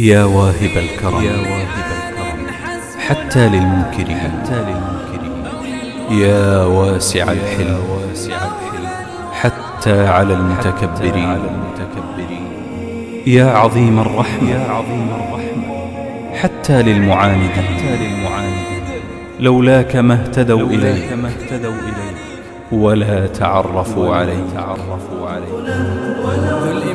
يا واهب الكرم. يا واهب الكرم. حتى للمنكرين. حتى للمنكرين. يا واسع الحلم. واسع الحلم. حتى على المتكبرين. يا عظيم الرحمة. يا عظيم الرحمة. حتى للمعاندين. حتى للمعاندين. لولاك ما اهتدوا إليك ما اهتدوا إليك ولا تعرفوا عليه. تعرفوا عليه.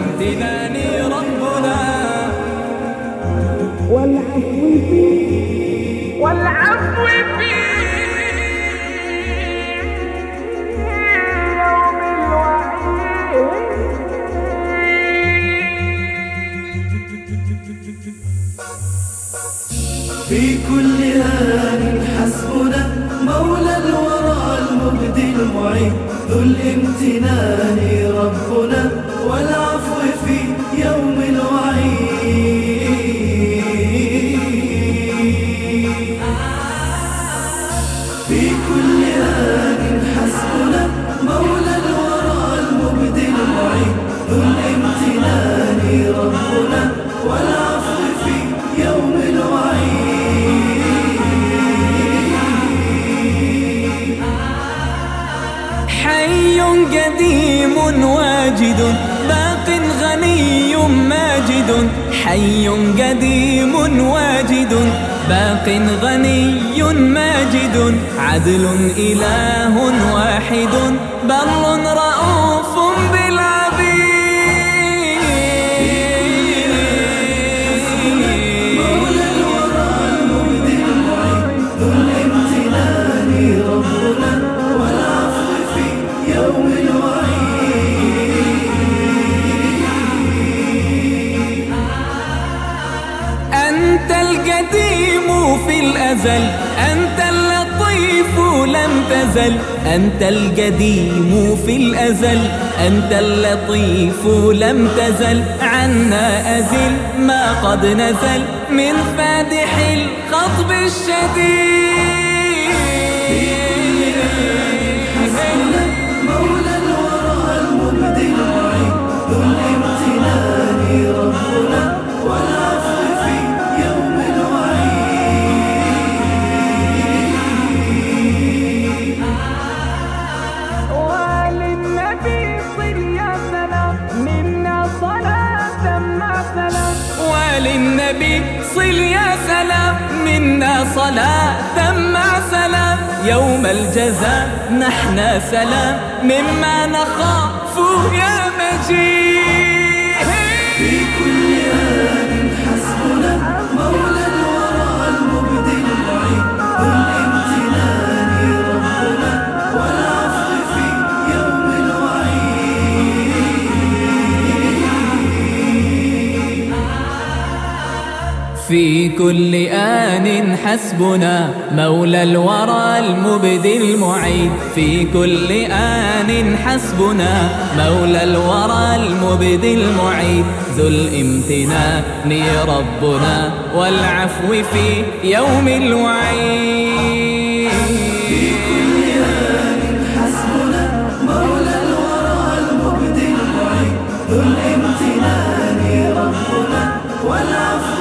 في كل آن حسبنا مولى الورى المبدي المعين ذو الامتنان ربنا. في كل آن حسبنا مولى الورى المبدي المعين ذو الامتنان ربنا والعفو في يوم الوعيد. حي قديم واجد ماجد حي قديم واجد باق غني ماجد عدل إله واحد بر رؤوف الأزل. أنت اللطيف لم تزل. أنت القديم في الأزل. أنت اللطيف لم تزل. عنا أزل ما قد نزل. من فادح الخطب الشديد. وللنبي صل يا سلام منا صلاة مع سلام. يوم الجزاء نحن سلام مما نخاف يا مجيد. في كل آن حسبنا مولى الورى المبدي المعيد. في كل آن حسبنا مولى الورى المبدي المعيد. ذو الامتنان ربنا والعفو في يوم الوعيد. والعفو